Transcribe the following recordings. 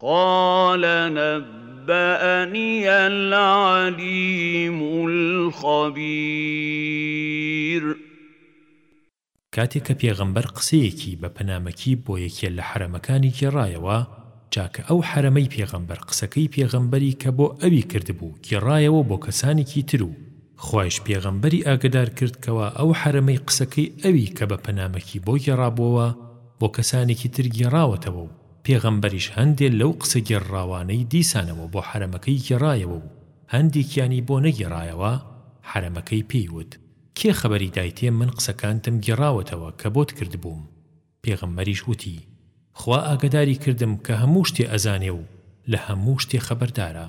قال نبأنی العلیم الخبیر. کاتێ کە پێغەمبەر قسەیەکی بە پەنامەکی بۆ یەکێ لە حەرەمەکانی گێڕایەوە، چاکە ئەو حەرەمەی پێغەمبەر قسەکەی پێغەمبەری کە بۆ ئەوی کردبوو گێڕایەوە بۆ کەسانێکی تر و خوایش پێغەمبەری ئاگەدار کرد کەوا ئەو حەرەمەی قسەکەی ئەوی کە بە پەنامەکی بۆ گێڕابۆوە بۆ کەسانێکی تر گێڕاوەتەوە و پێغەمبەریش هەندێ لەو قسە گێڕراوانەی دیسانەوە بۆ حەرەمەکەی گێڕایەوە و هەندێکیانی بۆ نەگێڕایەوە، حەرەمەکەی پێی وت، کێ خەبەری دایتێ من قسەکانتم گێڕاوەتەوە کە بۆت کردبووم؟ پێغەمبەریش وتی، خوا ئاگەداری کردم کە هەموو شتێ ئەزانێ و لە هەموو شتێ خەبەردارە.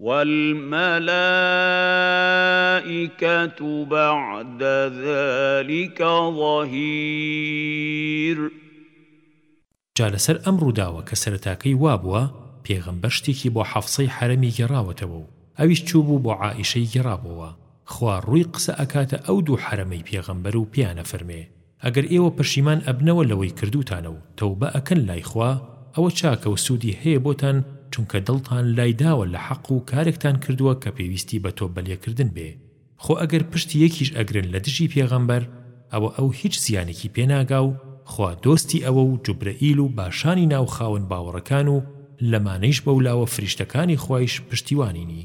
وَالْمَلَائِکَةُ بَعْدَ ذَٰلِکَ ظَهِیرٌ جا لەسەر ئەم ڕووداوە کە سەرەتاکەی وابووە، پێغەمبەر شتێکی بۆ حەفسەی حەرەمی گێڕاوەتەوە و ئەویش چووبوو بۆ عائیشەی گێڕابۆوە، خوا ڕووی قسە ئەکاتە ئەو دوو حەرەمەی پێغەمبەر و پێیان ئەفەرمێ، ئەگەر ئێوە پەشیمان ئەبنەوە لەوەی کردووتانە و تەوبە ئەکەن لای خوا ئەوە چاکە و سوودی هەیە بۆتان چونکە دڵتان لای داوە لە حەق و کارێکتان کردووە کە پێویستی بە تۆبەلێ کردن بێ خۆ ئەگەر پشت یەکیش ئەگرن لە دژی پێغەمبەر ئەوە ئەو هیچ زیانێکی پێ ناگا و خوا دۆستی ئەوە و جوبرەئیل و باشانی ناو خاوەن باوەڕەکان و لەمانەیش بەولاوە فریشتەکانی خوایش پشتیوانینی.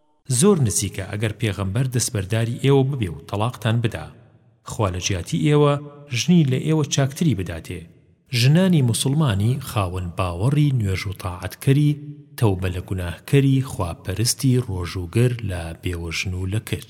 زۆر نزیکە ئەگەر پێغەمبەر دەستبەرداری ئێوە ببێ و تەڵاقتان بدا خوا لە جیاتی ئێوە ژنی لە ئێوە چاکتری بداتێ، ژنانی موسڵمانی خاوەن باوەڕی نوێژ و تاعەتکەری تەوبە لە گوناهکەری خواپەرستی ڕۆژووگر لە بێوەژن و لە کچ.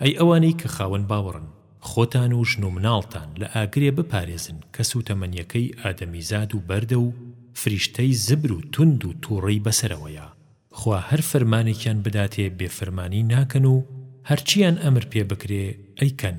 ئەی ئەوانەی کە خاوەن باوەڕن، خۆتان و ژن و مناڵتان لە ئاگرێ بپارێزن کە سووتەمەنییەکەی ئادەمیزاد و بەردە و فریشتەی زبر و توند و تووڕەی بەسەرەوەیە، خوا هەر فەرمانێکیان بداتێ بێفەرمانی ناکەن و هەرچییان ئەمر پێ بکرێ ئەیکەن.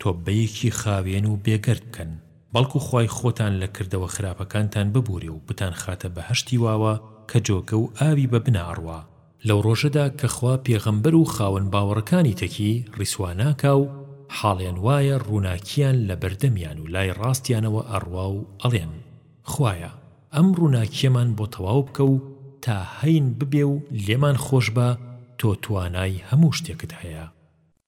تۆبەیەکی خاوێن و بێ گەرد بکەن، بەڵکو خوای خۆتان لە کردەوە خراپەکانتان ببورێ و بتانخاتە بەهەشتی واوە کە جۆگە و ئاوی بە بنا ئەڕوا، لەو ڕۆژەدا کە خوا پێغەمبەر و خاوەن باوەڕەکانی تەکی ڕیسوا ناکا و حاڵیان وایە ڕووناکییان لە بەردەمیان و لای ڕاستیانەوە ئەڕوا و ئەڵێن، خوایە ئەم ڕووناکییەمان بۆ تەواو بکە و تا هەین ببێ و لێمان خۆش بە، تۆ توانای هەموو شتێکت هەیە.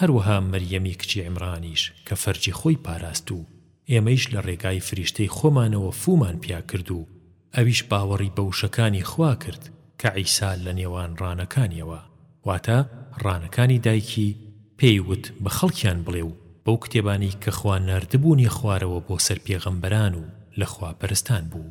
هەروەها مەریەمی کچی عیمڕانیش کە فەرجی خۆی پاراست و ئێمەیش لە ڕێگای فریشتەی خۆمانەوە فوومان پیا کرد و ئەویش باوەڕی بە وشەکانی خوا کرد کە عیسا لە نێوان ڕانەکانیەوە واتە ڕانەکانی دایکی پێی وت بە خەڵکیان بڵێ و بەو کتێبانەی کە خوا ناردبوونیە خوارەوە بۆ سەر پێغەمبەران و لە خواپەرستان بوو.